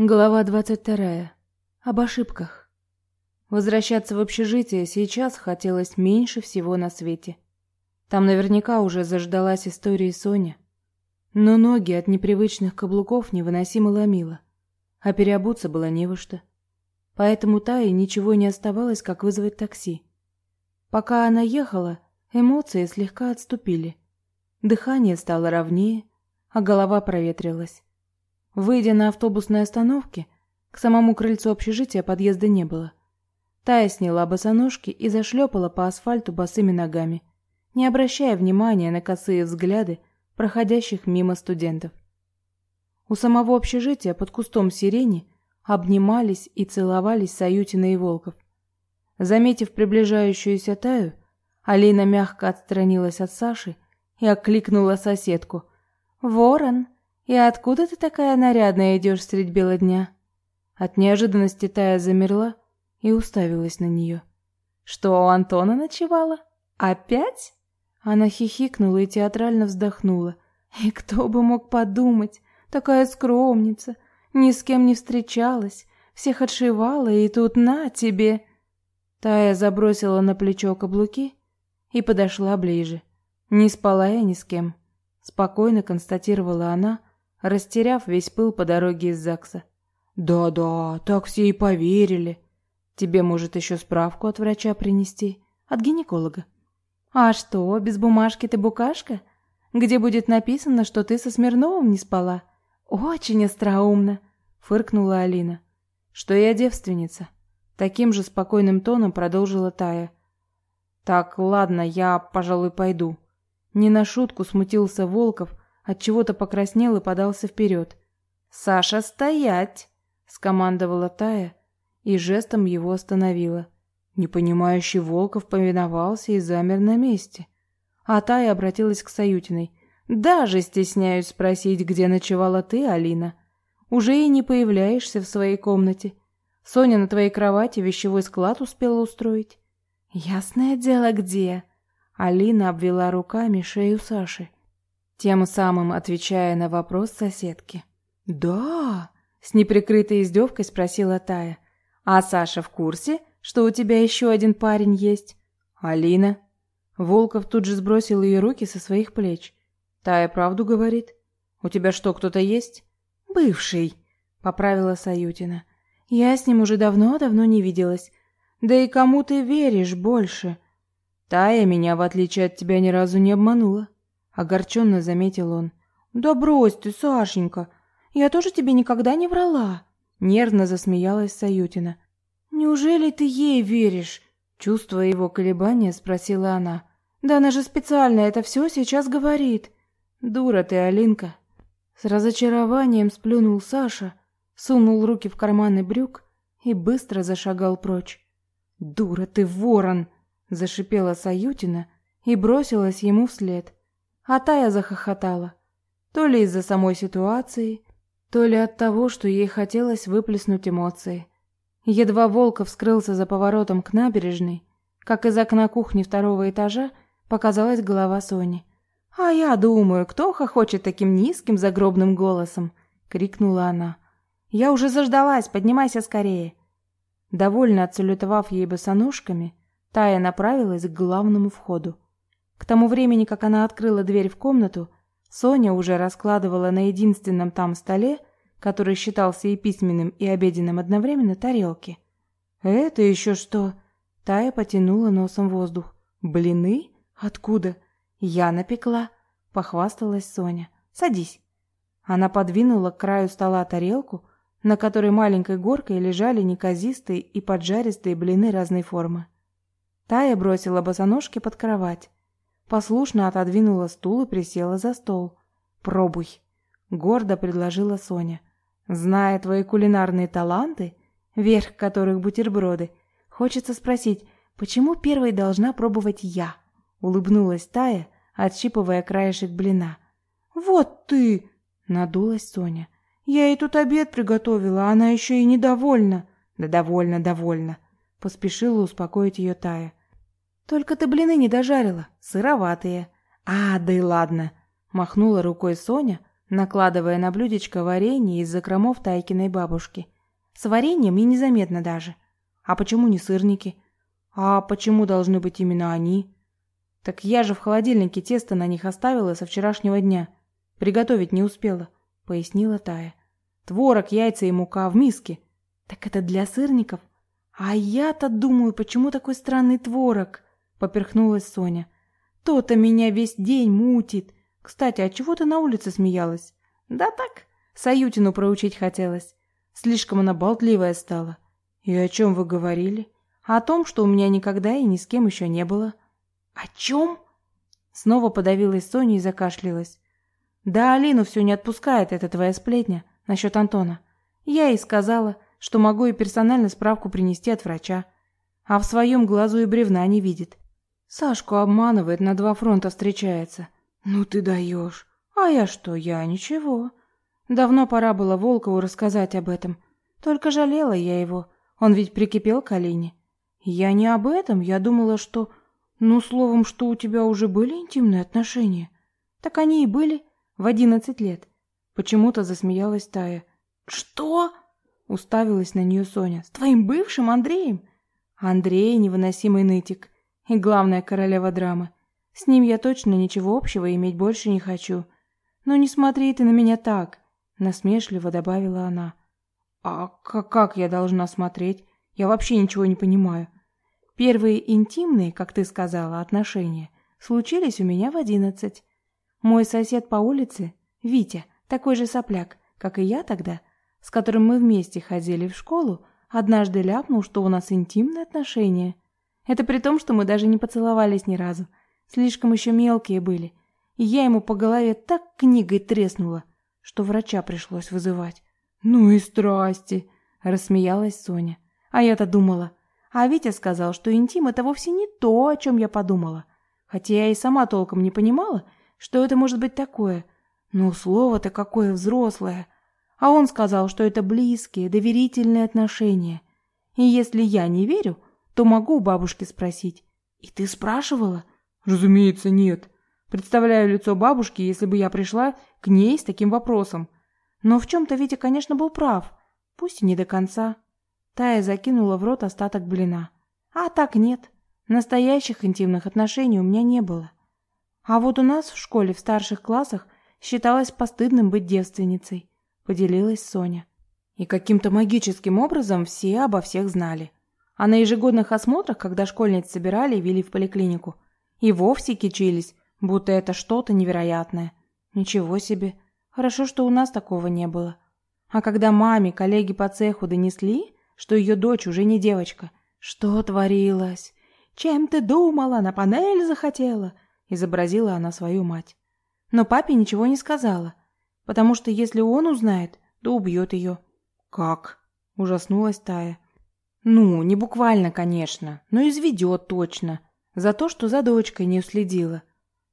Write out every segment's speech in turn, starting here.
Глава 22. Об ошибках. Возвращаться в общежитие сейчас хотелось меньше всего на свете. Там наверняка уже заждалась история Соня. Но ноги от непривычных каблуков невыносимо ломило, а переобуться было не во что. Поэтому Тае ничего не оставалось, как вызвать такси. Пока она ехала, эмоции слегка отступили. Дыхание стало ровнее, а голова проветрилась. Выйдя на автобусной остановке, к самому крыльцу общежития подъезда не было. Тая сняла босоножки и зашлепала по асфальту босыми ногами, не обращая внимания на косые взгляды проходящих мимо студентов. У самого общежития под кустом сирени обнимались и целовались Саютина и Волков. Заметив приближающуюся Таю, Алина мягко отстранилась от Саши и окликнула соседку. «Ворон!» «И откуда ты такая нарядная идешь средь бела дня?» От неожиданности Тая замерла и уставилась на нее. «Что, у Антона ночевала? Опять?» Она хихикнула и театрально вздохнула. «И кто бы мог подумать, такая скромница, ни с кем не встречалась, всех отшивала, и тут на тебе!» Тая забросила на плечо каблуки и подошла ближе. «Не спала я ни с кем», — спокойно констатировала она, растеряв весь пыл по дороге из ЗАГСа. «Да-да, так все и поверили. Тебе, может, еще справку от врача принести? От гинеколога?» «А что, без бумажки ты букашка? Где будет написано, что ты со Смирновым не спала?» «Очень остроумно», — фыркнула Алина. «Что я девственница». Таким же спокойным тоном продолжила Тая. «Так, ладно, я, пожалуй, пойду». Не на шутку смутился Волков, от чего-то покраснел и подался вперед. "Саша, стоять!" скомандовала Тая и жестом его остановила. Непонимающий Волков повиновался и замер на месте. А Тая обратилась к Саютиной. «Даже стесняюсь спросить, где ночевала ты, Алина. Уже и не появляешься в своей комнате. Соня на твоей кровати вещевой склад успела устроить». «Ясное дело, где?» Алина обвела руками шею Саши тем самым отвечая на вопрос соседки. «Да?» — с неприкрытой издевкой спросила Тая. «А Саша в курсе, что у тебя еще один парень есть?» «Алина?» Волков тут же сбросил ее руки со своих плеч. «Тая правду говорит? У тебя что, кто-то есть?» «Бывший», — поправила Саютина. «Я с ним уже давно-давно не виделась. Да и кому ты веришь больше?» «Тая меня, в отличие от тебя, ни разу не обманула», огорченно заметил он. Да брось ты, Сашенька. Я тоже тебе никогда не врала, нервно засмеялась Саютина. Неужели ты ей веришь? чувствуя его колебания, спросила она. Да она же специально это все сейчас говорит. Дура ты, Алинка. С разочарованием сплюнул Саша, сунул руки в карманы брюк и быстро зашагал прочь. "Дура ты, ворон", зашипела Саютина и бросилась ему вслед. А Тая захохотала. То ли из-за самой ситуации, то ли от того, что ей хотелось выплеснуть эмоции. Едва Волков скрылся за поворотом к набережной, как из окна кухни второго этажа показалась голова Сони. «А я думаю, кто хохочет таким низким загробным голосом?» — крикнула она. «Я уже заждалась, поднимайся скорее!» Довольно отсалютовав ей босоножками, Тая направилась к главному входу. К тому времени, как она открыла дверь в комнату, Соня уже раскладывала на единственном там столе, который считался и письменным, и обеденным одновременно, тарелки. «Это еще что?» Тая потянула носом воздух. «Блины? Откуда?» «Я напекла», — похвасталась Соня. «Садись». Она подвинула к краю стола тарелку, на которой маленькой горкой лежали неказистые и поджаристые блины разной формы. Тая бросила босоножки под кровать. Послушно отодвинула стул и присела за стол. «Пробуй», — гордо предложила Соня. «Зная твои кулинарные таланты, верх которых бутерброды, хочется спросить, почему первой должна пробовать я?» Улыбнулась Тая, отщипывая краешек блина. «Вот ты!» — надулась Соня. «Я ей тут обед приготовила, а она еще и недовольна». «Да довольна, довольна», — поспешила успокоить ее Тая. Только ты блины не дожарила, сыроватые. А, да и ладно, махнула рукой Соня, накладывая на блюдечко варенье из закромов Тайкиной бабушки. С вареньем и незаметно даже. А почему не сырники? А почему должны быть именно они? Так я же в холодильнике тесто на них оставила со вчерашнего дня. Приготовить не успела, пояснила Тая. Творог, яйца и мука в миске. Так это для сырников? А я-то думаю, почему такой странный творог? Поперхнулась Соня. То-то меня весь день мутит. Кстати, а чего ты на улице смеялась? Да так, Саютину проучить хотелось. Слишком она болтливая стала. И о чем вы говорили? О том, что у меня никогда и ни с кем еще не было. О чем? Снова подавилась Соня и закашлялась. Да Алину все не отпускает эта твоя сплетня насчет Антона. Я ей сказала, что могу и персонально справку принести от врача. А в своем глазу и бревна не видит. Сашку обманывает, на два фронта встречается. Ну ты даешь. А я что, я ничего. Давно пора было Волкову рассказать об этом. Только жалела я его. Он ведь прикипел к Алине. Я не об этом, я думала, что... Ну, словом, что у тебя уже были интимные отношения. Так они и были в одиннадцать лет. Почему-то засмеялась Тая. Что? Уставилась на нее Соня. С твоим бывшим Андреем? Андрей невыносимый нытик. И главная королева драмы. С ним я точно ничего общего иметь больше не хочу. Но не смотри ты на меня так, насмешливо добавила она. А как я должна смотреть? Я вообще ничего не понимаю. Первые интимные, как ты сказала, отношения случились у меня в одиннадцать. Мой сосед по улице, Витя, такой же сопляк, как и я тогда, с которым мы вместе ходили в школу, однажды ляпнул, что у нас интимные отношения. Это при том, что мы даже не поцеловались ни разу. Слишком еще мелкие были. И я ему по голове так книгой треснула, что врача пришлось вызывать. «Ну и страсти!» – рассмеялась Соня. А я-то думала, а Витя сказал, что интим – это вовсе не то, о чем я подумала. Хотя я и сама толком не понимала, что это может быть такое. Но слово-то какое взрослое. А он сказал, что это близкие, доверительные отношения. И если я не верю, то могу у бабушки спросить. «И ты спрашивала?» «Разумеется, нет. Представляю лицо бабушки, если бы я пришла к ней с таким вопросом. Но в чем-то Витя, конечно, был прав. Пусть и не до конца». Тая закинула в рот остаток блина. А так нет. Настоящих интимных отношений у меня не было. А вот у нас в школе в старших классах считалось постыдным быть девственницей, поделилась Соня. И каким-то магическим образом все обо всех знали. А на ежегодных осмотрах, когда школьниц собирали и вели в поликлинику, и вовсе кичились, будто это что-то невероятное. Ничего себе. Хорошо, что у нас такого не было. А когда маме коллеги по цеху донесли, что ее дочь уже не девочка. Что творилось? Чем ты думала? На панель захотела? Изобразила она свою мать. Но папе ничего не сказала, потому что если он узнает, то убьет ее. Как? Ужаснулась Тая. Ну, не буквально, конечно, но изведет точно. За то, что за дочкой не уследила.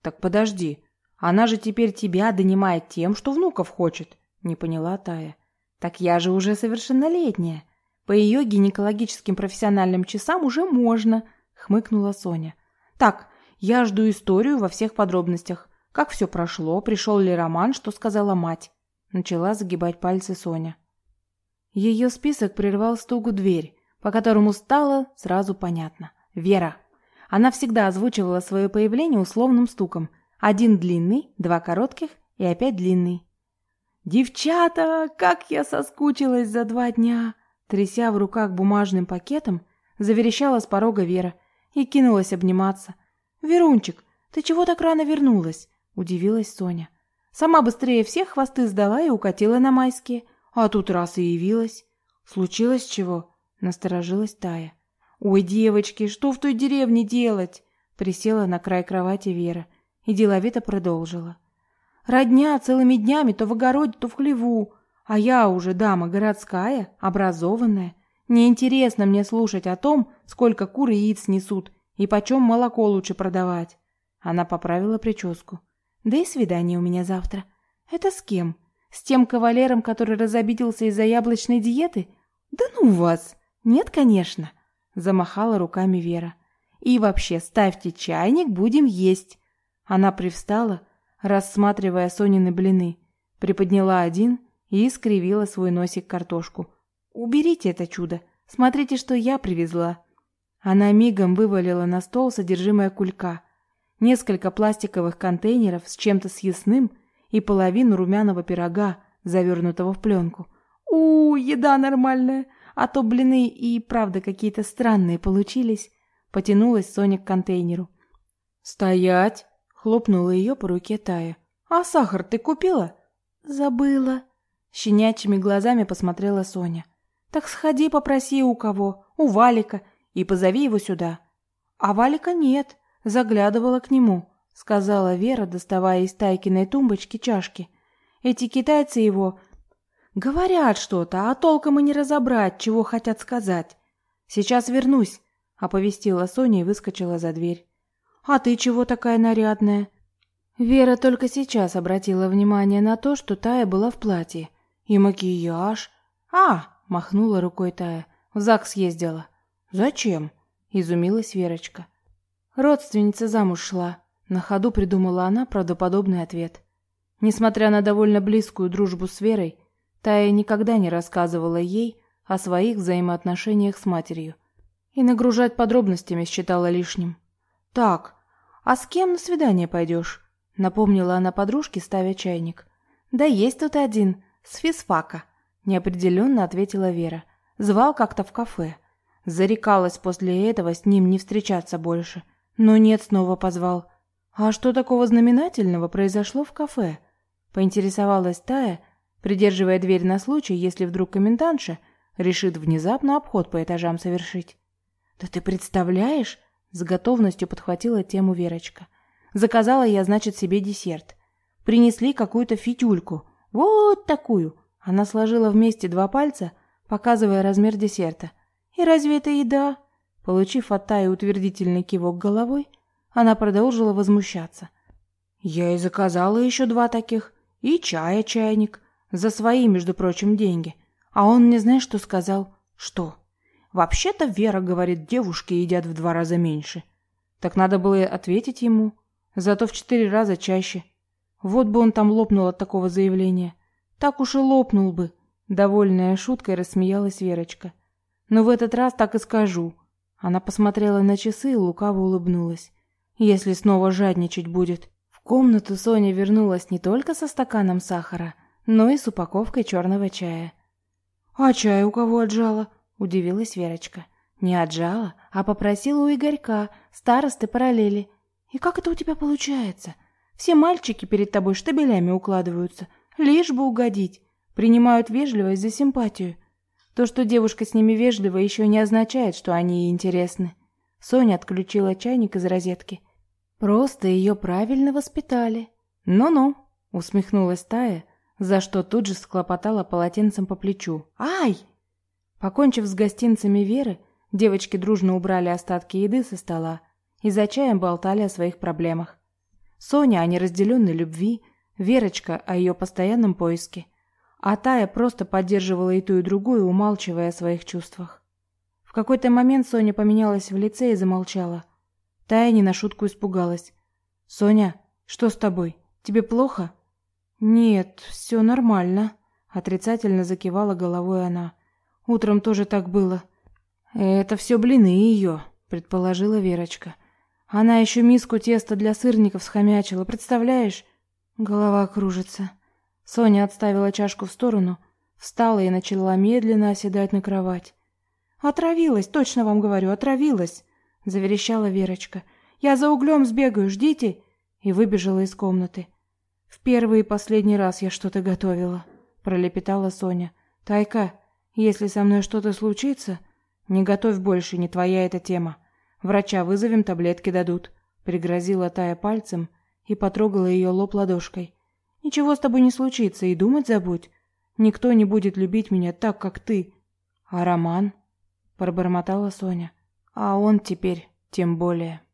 Так подожди, она же теперь тебя донимает тем, что внуков хочет. Не поняла Тая. Так я же уже совершеннолетняя. По ее гинекологическим профессиональным часам уже можно, хмыкнула Соня. Так, я жду историю во всех подробностях. Как все прошло, пришел ли Роман, что сказала мать. Начала загибать пальцы Соня. Ее список прервал стук в дверь, по которому стало сразу понятно. Вера. Она всегда озвучивала свое появление условным стуком. Один длинный, два коротких и опять длинный. «Девчата, как я соскучилась за два дня!» Тряся в руках бумажным пакетом, заверещала с порога Вера и кинулась обниматься. «Верунчик, ты чего так рано вернулась?» – удивилась Соня. «Сама быстрее всех хвосты сдала и укатила на майские, а тут раз и явилась. Случилось чего?» – насторожилась Тая. «Ой, девочки, что в той деревне делать?» Присела на край кровати Вера и деловито продолжила. «Родня целыми днями то в огороде, то в хлеву. А я уже дама городская, образованная. Неинтересно мне слушать о том, сколько кур яиц несут и почем молоко лучше продавать. Она поправила прическу. Да и свидание у меня завтра. Это с кем? С тем кавалером, который разобиделся из-за яблочной диеты? Да ну вас! Нет, конечно. Замахала руками Вера. И вообще, ставьте чайник, будем есть. Она привстала, рассматривая Сонины блины. Приподняла один и искривила свой носик картошку. «Уберите это чудо! Смотрите, что я привезла!» Она мигом вывалила на стол содержимое кулька. Несколько пластиковых контейнеров с чем-то съестным и половину румяного пирога, завернутого в пленку. у еда нормальная! А то блины и правда какие-то странные получились. Потянулась Соня к контейнеру. «Стоять!» — хлопнула ее по руке Тая. «А сахар ты купила?» «Забыла». Щенячьими глазами посмотрела Соня. «Так сходи попроси у кого, у Валика, и позови его сюда». «А Валика нет», заглядывала к нему, сказала Вера, доставая из Тайкиной тумбочки чашки. «Эти китайцы его говорят что-то, а толком и не разобрать, чего хотят сказать. Сейчас вернусь», оповестила Соня и выскочила за дверь. «А ты чего такая нарядная?» Вера только сейчас обратила внимание на то, что Тая была в платье. И макияж. «А!» – махнула рукой Тая. «В ЗАГС ездила». «Зачем?» – изумилась Верочка. «Родственница замуж шла». На ходу придумала она правдоподобный ответ. Несмотря на довольно близкую дружбу с Верой, Тая никогда не рассказывала ей о своих взаимоотношениях с матерью – и нагружать подробностями считала лишним. «Так, а с кем на свидание пойдешь?» — напомнила она подружке, ставя чайник. «Да есть тут один, с физфака», — неопределенно ответила Вера. Звал как-то в кафе. Зарекалась после этого с ним не встречаться больше. Но нет, снова позвал. «А что такого знаменательного произошло в кафе?» Поинтересовалась Тая, придерживая дверь на случай, если вдруг комендантша решит внезапно обход по этажам совершить. «Да ты представляешь?» — с готовностью подхватила тему Верочка. «Заказала я, значит, себе десерт. Принесли какую-то фитюльку. Вот такую!» Она сложила вместе два пальца, показывая размер десерта. «И разве это еда?» Получив от Таи утвердительный кивок головой, она продолжила возмущаться. «Я и заказала еще два таких. И чая чайник. За свои, между прочим, деньги. А он мне знаешь, что сказал? Что?» Вообще-то Вера говорит, девушки едят в два раза меньше. Так надо было ответить ему. Зато в четыре раза чаще. Вот бы он там лопнул от такого заявления. Так уж и лопнул бы. Довольная шуткой рассмеялась Верочка. Но в этот раз так и скажу. Она посмотрела на часы и лукаво улыбнулась. Если снова жадничать будет. В комнату Соня вернулась не только со стаканом сахара, но и с упаковкой черного чая. «А чай у кого отжала?» Удивилась Верочка. Не отжала, а попросила у Игорька, старосты параллели. И как это у тебя получается? Все мальчики перед тобой штабелями укладываются, лишь бы угодить. Принимают вежливость за симпатию. То, что девушка с ними вежлива, еще не означает, что они ей интересны. Соня отключила чайник из розетки. Просто ее правильно воспитали. Ну-ну, усмехнулась Тая, за что тут же схлопотала полотенцем по плечу. Ай! Покончив с гостинцами Веры, девочки дружно убрали остатки еды со стола и за чаем болтали о своих проблемах. Соня о неразделенной любви, Верочка о ее постоянном поиске, а Тая просто поддерживала и ту, и другую, умалчивая о своих чувствах. В какой-то момент Соня поменялась в лице и замолчала. Тая не на шутку испугалась. «Соня, что с тобой? Тебе плохо?» «Нет, все нормально», — отрицательно закивала головой она. Утром тоже так было. Это все блины ее, предположила Верочка. Она еще миску теста для сырников схомячила, представляешь? Голова кружится. Соня отставила чашку в сторону, встала и начала медленно оседать на кровать. Отравилась, точно вам говорю, отравилась, заверещала Верочка. Я за углем сбегаю, ждите, и выбежала из комнаты. В первый и последний раз я что-то готовила, пролепетала Соня. Тайка, если со мной что-то случится, не готовь больше, не твоя эта тема. Врача вызовем, таблетки дадут, пригрозила Тая пальцем и потрогала ее лоб ладошкой. Ничего с тобой не случится, и думать забудь. Никто не будет любить меня так, как ты. А Роман, пробормотала Соня. А он теперь тем более.